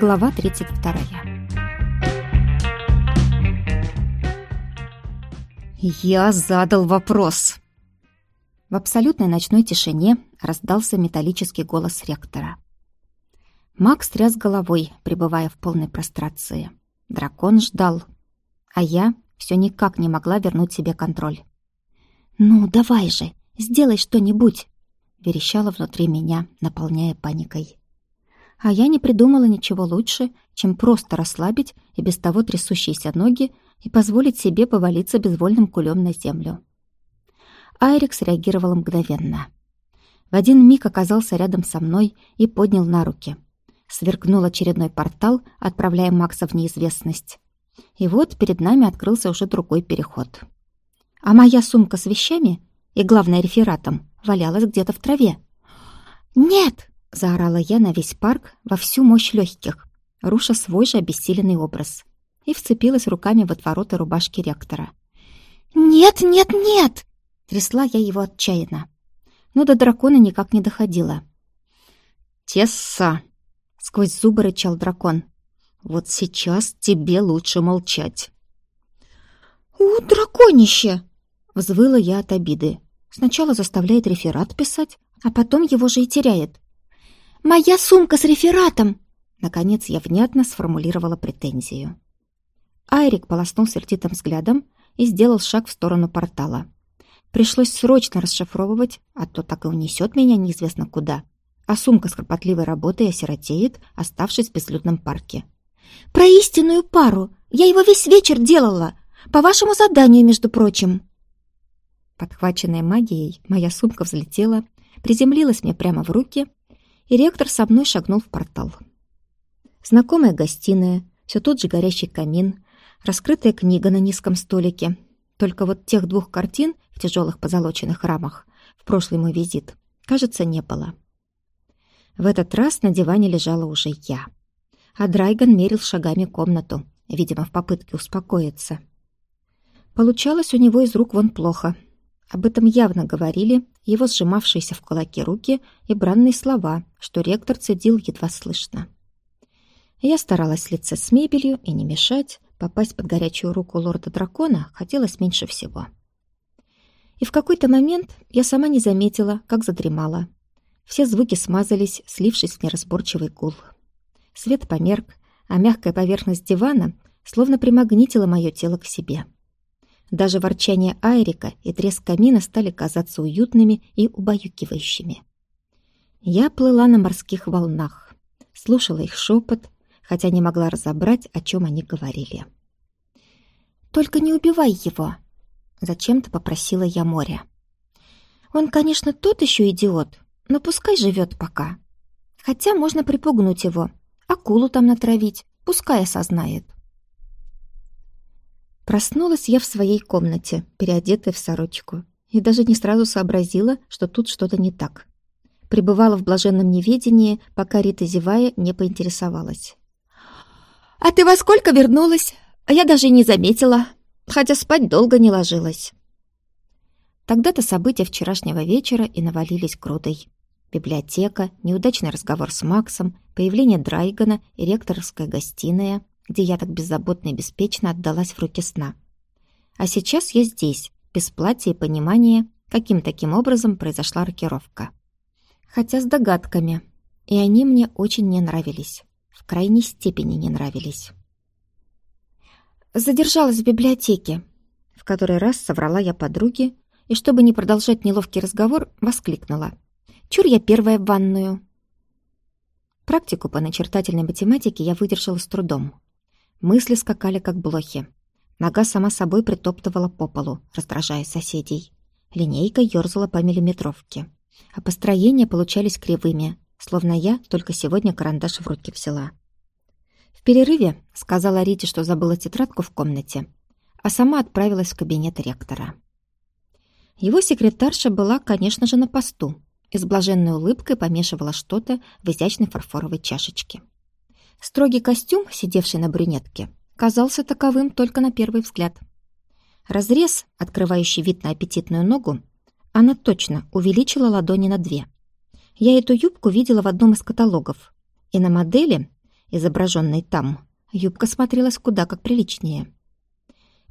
Глава 32. «Я задал вопрос!» В абсолютной ночной тишине раздался металлический голос ректора. Макс тряс головой, пребывая в полной прострации. Дракон ждал. А я все никак не могла вернуть себе контроль. «Ну, давай же, сделай что-нибудь!» верещала внутри меня, наполняя паникой. А я не придумала ничего лучше, чем просто расслабить и без того трясущиеся ноги и позволить себе повалиться безвольным кулем на землю. Айрик среагировал мгновенно. В один миг оказался рядом со мной и поднял на руки. Сверкнул очередной портал, отправляя Макса в неизвестность. И вот перед нами открылся уже другой переход. А моя сумка с вещами и, главное, рефератом валялась где-то в траве. «Нет!» — заорала я на весь парк во всю мощь легких, руша свой же обессиленный образ, и вцепилась руками в отвороты рубашки ректора. «Нет, нет, нет!» — трясла я его отчаянно. Но до дракона никак не доходила. «Тесса!» — сквозь зубы рычал дракон. «Вот сейчас тебе лучше молчать». «У, драконище!» — взвыла я от обиды. Сначала заставляет реферат писать, а потом его же и теряет. «Моя сумка с рефератом!» Наконец я внятно сформулировала претензию. Айрик полоснул сердитым взглядом и сделал шаг в сторону портала. Пришлось срочно расшифровывать, а то так и унесет меня неизвестно куда. А сумка с кропотливой работой осиротеет, оставшись в безлюдном парке. «Про истинную пару! Я его весь вечер делала! По вашему заданию, между прочим!» Подхваченная магией, моя сумка взлетела, приземлилась мне прямо в руки, и ректор со мной шагнул в портал. Знакомая гостиная, все тот же горящий камин, раскрытая книга на низком столике. Только вот тех двух картин в тяжелых позолоченных рамах в прошлый мой визит, кажется, не было. В этот раз на диване лежала уже я. А Драйган мерил шагами комнату, видимо, в попытке успокоиться. Получалось у него из рук вон плохо, об этом явно говорили его сжимавшиеся в кулаки руки и бранные слова, что ректор цедил едва слышно. Я старалась слиться с мебелью и не мешать, попасть под горячую руку лорда-дракона хотелось меньше всего. И в какой-то момент я сама не заметила, как задремала. Все звуки смазались, слившись в неразборчивый гул. Свет померк, а мягкая поверхность дивана словно примагнитила мое тело к себе. Даже ворчание Айрика и треск камина стали казаться уютными и убаюкивающими. Я плыла на морских волнах, слушала их шепот, хотя не могла разобрать, о чем они говорили. «Только не убивай его!» — зачем-то попросила я море. «Он, конечно, тот еще идиот, но пускай живет пока. Хотя можно припугнуть его, акулу там натравить, пускай осознает». Проснулась я в своей комнате, переодетая в сорочку, и даже не сразу сообразила, что тут что-то не так. Пребывала в блаженном неведении, пока Рита, зевая, не поинтересовалась. «А ты во сколько вернулась? А я даже и не заметила, хотя спать долго не ложилась». Тогда-то события вчерашнего вечера и навалились грудой. Библиотека, неудачный разговор с Максом, появление Драйгана и ректорская гостиная — где я так беззаботно и беспечно отдалась в руки сна. А сейчас я здесь, без платья и понимания, каким таким образом произошла рокировка. Хотя с догадками, и они мне очень не нравились, в крайней степени не нравились. Задержалась в библиотеке, в который раз соврала я подруге, и чтобы не продолжать неловкий разговор, воскликнула. «Чур я первая в ванную!» Практику по начертательной математике я выдержала с трудом. Мысли скакали, как блохи. Нога сама собой притоптывала по полу, раздражая соседей. Линейка ёрзала по миллиметровке. А построения получались кривыми, словно я только сегодня карандаш в руки взяла. В перерыве сказала Рите, что забыла тетрадку в комнате, а сама отправилась в кабинет ректора. Его секретарша была, конечно же, на посту и с блаженной улыбкой помешивала что-то в изящной фарфоровой чашечке. Строгий костюм, сидевший на брюнетке, казался таковым только на первый взгляд. Разрез, открывающий вид на аппетитную ногу, она точно увеличила ладони на две. Я эту юбку видела в одном из каталогов, и на модели изображенной там, юбка смотрелась куда как приличнее.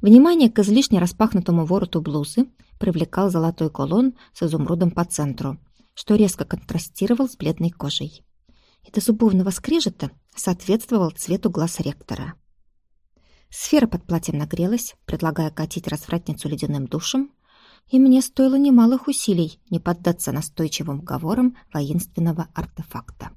Внимание к излишне распахнутому вороту блузы привлекал золотой кулон с изумрудом по центру, что резко контрастировал с бледной кожей. И до зубовного скрежета соответствовал цвету глаз ректора. Сфера под платьем нагрелась, предлагая катить развратницу ледяным душем, и мне стоило немалых усилий не поддаться настойчивым уговорам воинственного артефакта.